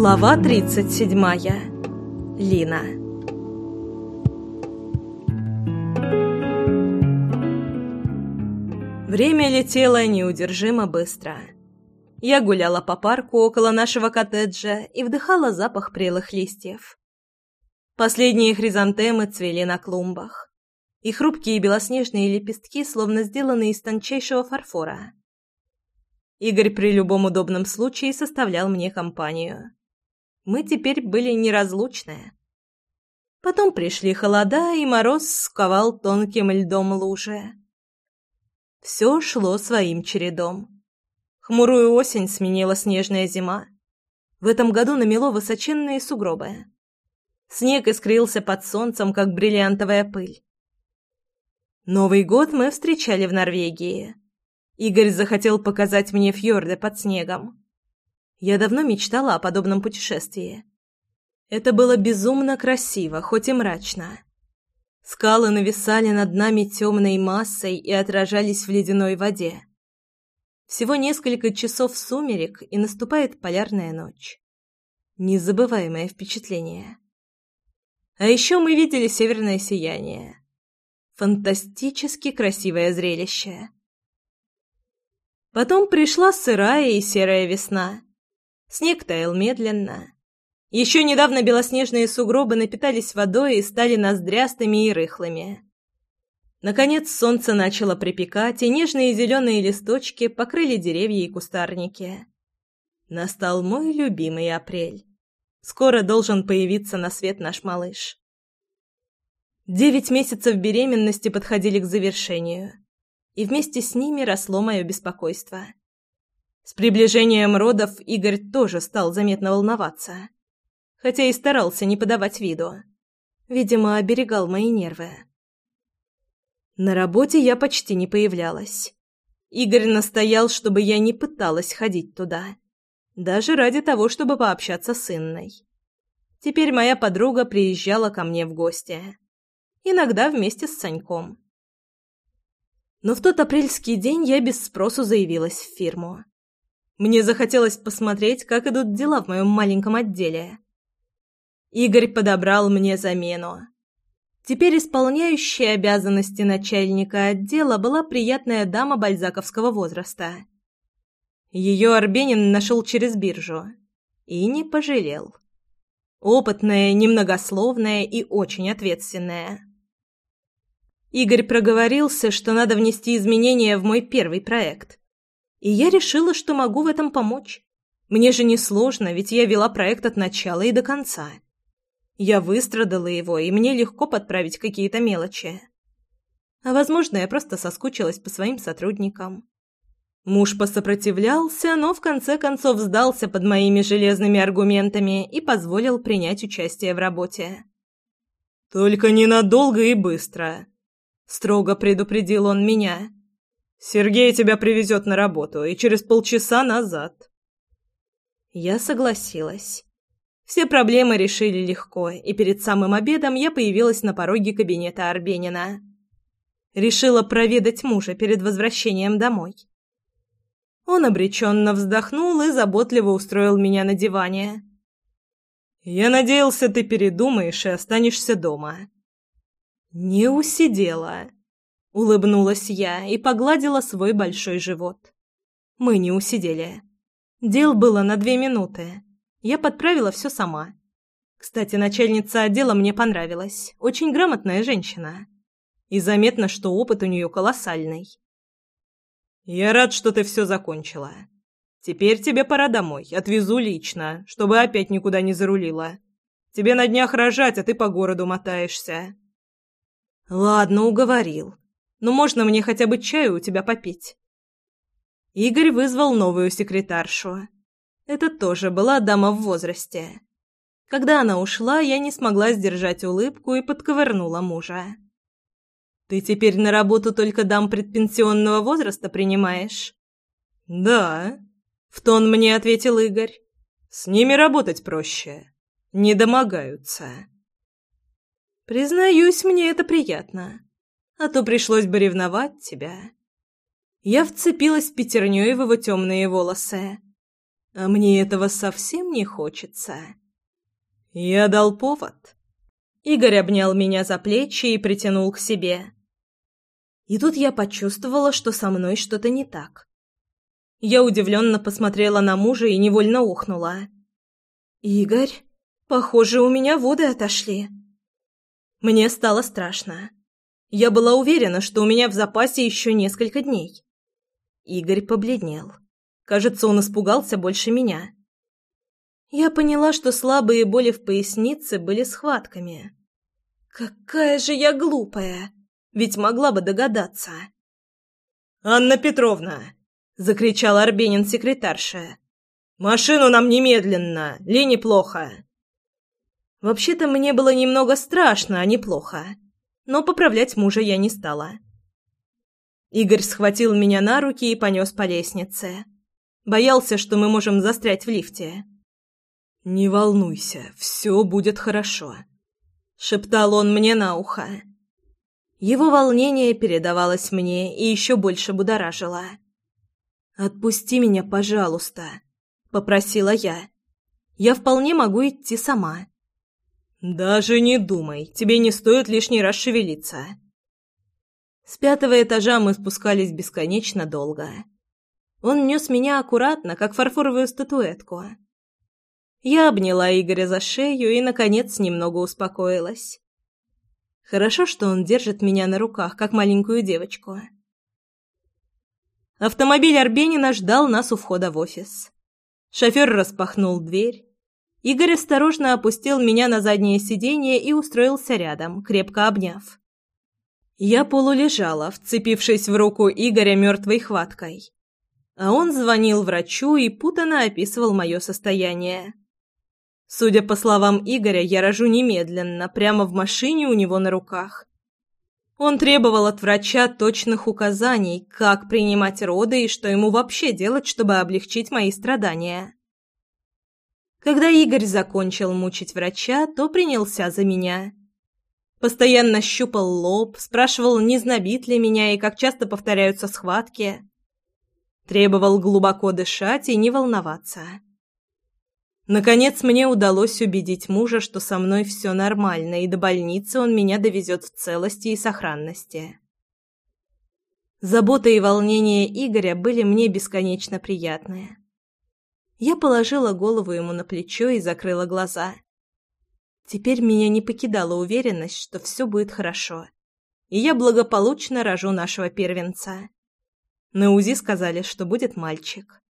Глава 37. Лина. Время летело неудержимо быстро. Я гуляла по парку около нашего коттеджа и вдыхала запах прелых листьев. Последние хризантемы цвели на клумбах. И хрупкие белоснежные лепестки словно сделаны из тончайшего фарфора. Игорь при любом удобном случае составлял мне компанию. Мы теперь были неразлучны. Потом пришли холода, и мороз сковал тонким льдом лужи. Все шло своим чередом. Хмурую осень сменила снежная зима. В этом году намело высоченные сугробы. Снег искрился под солнцем, как бриллиантовая пыль. Новый год мы встречали в Норвегии. Игорь захотел показать мне фьорды под снегом. Я давно мечтала о подобном путешествии. Это было безумно красиво, хоть и мрачно. Скалы нависали над нами темной массой и отражались в ледяной воде. Всего несколько часов сумерек, и наступает полярная ночь. Незабываемое впечатление. А еще мы видели северное сияние. Фантастически красивое зрелище. Потом пришла сырая и серая весна. Снег таял медленно. Еще недавно белоснежные сугробы напитались водой и стали ноздрястыми и рыхлыми. Наконец солнце начало припекать, и нежные зеленые листочки покрыли деревья и кустарники. Настал мой любимый апрель. Скоро должен появиться на свет наш малыш. Девять месяцев беременности подходили к завершению и вместе с ними росло мое беспокойство. С приближением родов Игорь тоже стал заметно волноваться, хотя и старался не подавать виду. Видимо, оберегал мои нервы. На работе я почти не появлялась. Игорь настоял, чтобы я не пыталась ходить туда, даже ради того, чтобы пообщаться с Инной. Теперь моя подруга приезжала ко мне в гости. Иногда вместе с Саньком. Но в тот апрельский день я без спросу заявилась в фирму. Мне захотелось посмотреть, как идут дела в моем маленьком отделе. Игорь подобрал мне замену. Теперь исполняющая обязанности начальника отдела была приятная дама бальзаковского возраста. Ее Арбенин нашел через биржу. И не пожалел. Опытная, немногословная и очень ответственная. Игорь проговорился, что надо внести изменения в мой первый проект. И я решила, что могу в этом помочь. Мне же не сложно, ведь я вела проект от начала и до конца. Я выстрадала его, и мне легко подправить какие-то мелочи. А возможно, я просто соскучилась по своим сотрудникам. Муж посопротивлялся, но в конце концов сдался под моими железными аргументами и позволил принять участие в работе. «Только ненадолго и быстро», Строго предупредил он меня. «Сергей тебя привезет на работу и через полчаса назад». Я согласилась. Все проблемы решили легко, и перед самым обедом я появилась на пороге кабинета Арбенина. Решила проведать мужа перед возвращением домой. Он обреченно вздохнул и заботливо устроил меня на диване. «Я надеялся, ты передумаешь и останешься дома. «Не усидела», — улыбнулась я и погладила свой большой живот. Мы не усидели. Дел было на две минуты. Я подправила все сама. Кстати, начальница отдела мне понравилась. Очень грамотная женщина. И заметно, что опыт у нее колоссальный. «Я рад, что ты все закончила. Теперь тебе пора домой. Отвезу лично, чтобы опять никуда не зарулила. Тебе на днях рожать, а ты по городу мотаешься». «Ладно, уговорил. Но можно мне хотя бы чаю у тебя попить?» Игорь вызвал новую секретаршу. Это тоже была дама в возрасте. Когда она ушла, я не смогла сдержать улыбку и подковырнула мужа. «Ты теперь на работу только дам предпенсионного возраста принимаешь?» «Да», — в тон мне ответил Игорь. «С ними работать проще. Не домогаются». Признаюсь, мне это приятно. А то пришлось бы ревновать тебя. Я вцепилась пятерней в его темные волосы. А мне этого совсем не хочется. Я дал повод. Игорь обнял меня за плечи и притянул к себе. И тут я почувствовала, что со мной что-то не так. Я удивленно посмотрела на мужа и невольно ухнула. «Игорь, похоже, у меня воды отошли». Мне стало страшно. Я была уверена, что у меня в запасе еще несколько дней. Игорь побледнел. Кажется, он испугался больше меня. Я поняла, что слабые боли в пояснице были схватками. Какая же я глупая! Ведь могла бы догадаться. «Анна Петровна!» — закричал Арбенин секретарша. «Машину нам немедленно! Лене плохо!» Вообще-то мне было немного страшно, а не плохо. Но поправлять мужа я не стала. Игорь схватил меня на руки и понес по лестнице. Боялся, что мы можем застрять в лифте. «Не волнуйся, все будет хорошо», — шептал он мне на ухо. Его волнение передавалось мне и еще больше будоражило. «Отпусти меня, пожалуйста», — попросила я. «Я вполне могу идти сама». «Даже не думай, тебе не стоит лишний раз шевелиться». С пятого этажа мы спускались бесконечно долго. Он нес меня аккуратно, как фарфоровую статуэтку. Я обняла Игоря за шею и, наконец, немного успокоилась. Хорошо, что он держит меня на руках, как маленькую девочку. Автомобиль Арбенина ждал нас у входа в офис. Шофер распахнул дверь, Игорь осторожно опустил меня на заднее сиденье и устроился рядом, крепко обняв. Я полулежала, вцепившись в руку Игоря мертвой хваткой. А он звонил врачу и путано описывал мое состояние. Судя по словам Игоря, я рожу немедленно, прямо в машине у него на руках. Он требовал от врача точных указаний, как принимать роды и что ему вообще делать, чтобы облегчить мои страдания. Когда Игорь закончил мучить врача, то принялся за меня. Постоянно щупал лоб, спрашивал, не знобит ли меня и как часто повторяются схватки. Требовал глубоко дышать и не волноваться. Наконец мне удалось убедить мужа, что со мной все нормально, и до больницы он меня довезет в целости и сохранности. Забота и волнение Игоря были мне бесконечно приятные. Я положила голову ему на плечо и закрыла глаза. Теперь меня не покидала уверенность, что все будет хорошо, и я благополучно рожу нашего первенца. На УЗИ сказали, что будет мальчик.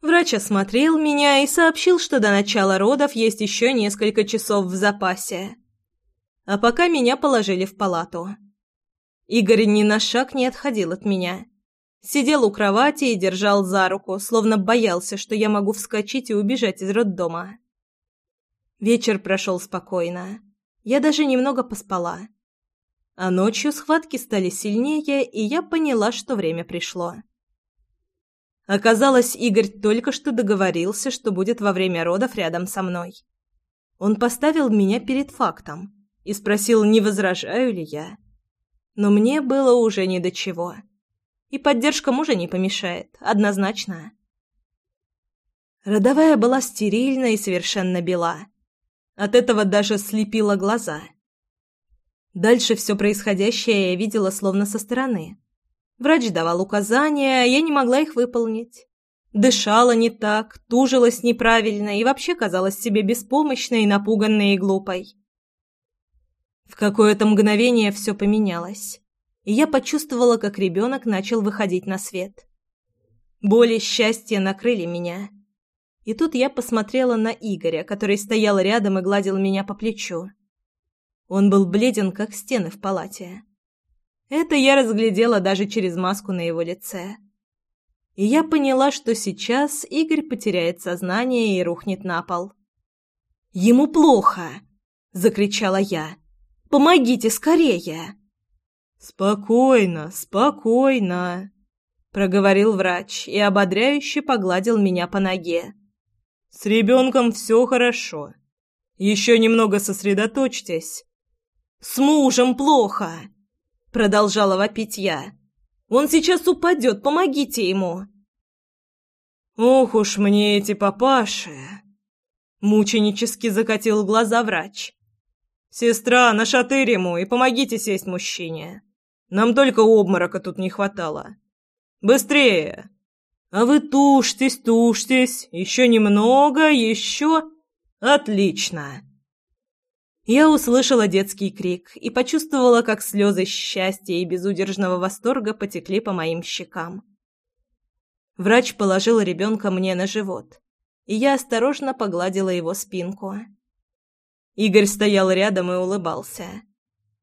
Врач осмотрел меня и сообщил, что до начала родов есть еще несколько часов в запасе. А пока меня положили в палату. Игорь ни на шаг не отходил от меня. Сидел у кровати и держал за руку, словно боялся, что я могу вскочить и убежать из роддома. Вечер прошел спокойно. Я даже немного поспала. А ночью схватки стали сильнее, и я поняла, что время пришло. Оказалось, Игорь только что договорился, что будет во время родов рядом со мной. Он поставил меня перед фактом и спросил, не возражаю ли я. Но мне было уже ни до чего. И поддержка мужа не помешает, однозначно. Родовая была стерильна и совершенно бела. От этого даже слепила глаза. Дальше все происходящее я видела словно со стороны. Врач давал указания, а я не могла их выполнить. Дышала не так, тужилась неправильно и вообще казалась себе беспомощной, напуганной и глупой. В какое-то мгновение все поменялось и я почувствовала, как ребенок начал выходить на свет. Боли счастья накрыли меня. И тут я посмотрела на Игоря, который стоял рядом и гладил меня по плечу. Он был бледен, как стены в палате. Это я разглядела даже через маску на его лице. И я поняла, что сейчас Игорь потеряет сознание и рухнет на пол. «Ему плохо!» — закричала я. «Помогите скорее!» «Спокойно, спокойно», — проговорил врач и ободряюще погладил меня по ноге. «С ребенком все хорошо. Еще немного сосредоточьтесь». «С мужем плохо», — продолжала вопить я. «Он сейчас упадет, помогите ему». «Ох уж мне эти папаши!» Мученически закатил глаза врач. «Сестра, нашатырь ему и помогите сесть мужчине. Нам только обморока тут не хватало. Быстрее!» «А вы тушьтесь, тушьтесь, еще немного, еще...» «Отлично!» Я услышала детский крик и почувствовала, как слезы счастья и безудержного восторга потекли по моим щекам. Врач положил ребенка мне на живот, и я осторожно погладила его спинку. Игорь стоял рядом и улыбался.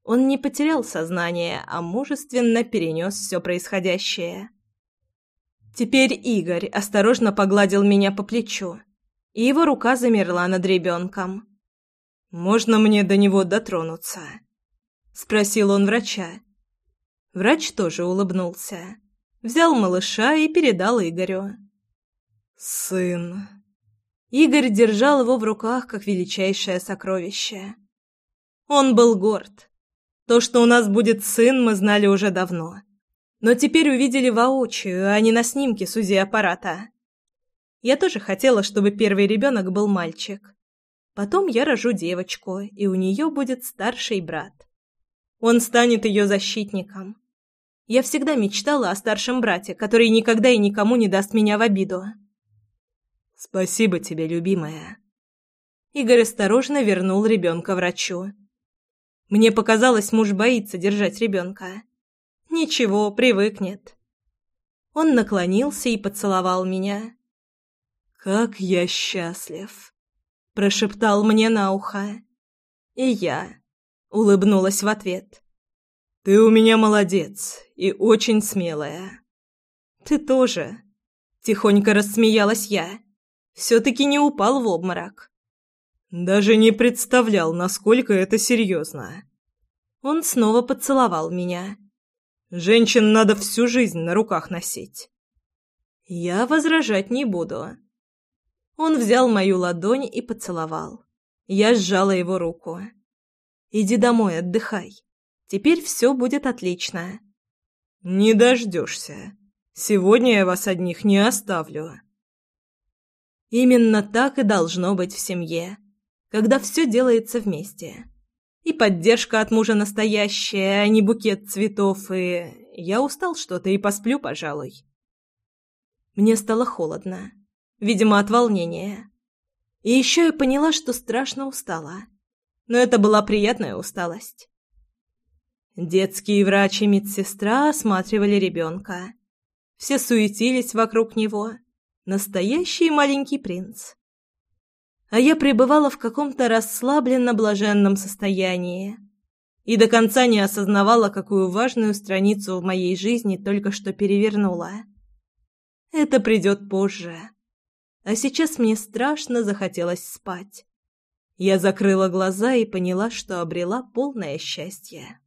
Он не потерял сознание, а мужественно перенес все происходящее. Теперь Игорь осторожно погладил меня по плечу, и его рука замерла над ребенком. «Можно мне до него дотронуться?» — спросил он врача. Врач тоже улыбнулся. Взял малыша и передал Игорю. «Сын!» Игорь держал его в руках, как величайшее сокровище. Он был горд. То, что у нас будет сын, мы знали уже давно но теперь увидели воочию, а не на снимке с УЗИ-аппарата. Я тоже хотела, чтобы первый ребенок был мальчик. Потом я рожу девочку, и у нее будет старший брат. Он станет ее защитником. Я всегда мечтала о старшем брате, который никогда и никому не даст меня в обиду. «Спасибо тебе, любимая». Игорь осторожно вернул ребенка врачу. Мне показалось, муж боится держать ребенка. Ничего, привыкнет. Он наклонился и поцеловал меня. «Как я счастлив!» — прошептал мне на ухо. И я улыбнулась в ответ. «Ты у меня молодец и очень смелая». «Ты тоже!» — тихонько рассмеялась я. «Все-таки не упал в обморок». «Даже не представлял, насколько это серьезно». Он снова поцеловал меня. Женщин надо всю жизнь на руках носить. Я возражать не буду. Он взял мою ладонь и поцеловал. Я сжала его руку. «Иди домой, отдыхай. Теперь все будет отлично». «Не дождешься. Сегодня я вас одних не оставлю». Именно так и должно быть в семье, когда все делается вместе. И поддержка от мужа настоящая, а не букет цветов, и... Я устал что-то и посплю, пожалуй. Мне стало холодно. Видимо, от волнения. И еще я поняла, что страшно устала. Но это была приятная усталость. Детский врач и медсестра осматривали ребенка. Все суетились вокруг него. Настоящий маленький принц а я пребывала в каком-то расслабленно-блаженном состоянии и до конца не осознавала, какую важную страницу в моей жизни только что перевернула. Это придет позже. А сейчас мне страшно захотелось спать. Я закрыла глаза и поняла, что обрела полное счастье.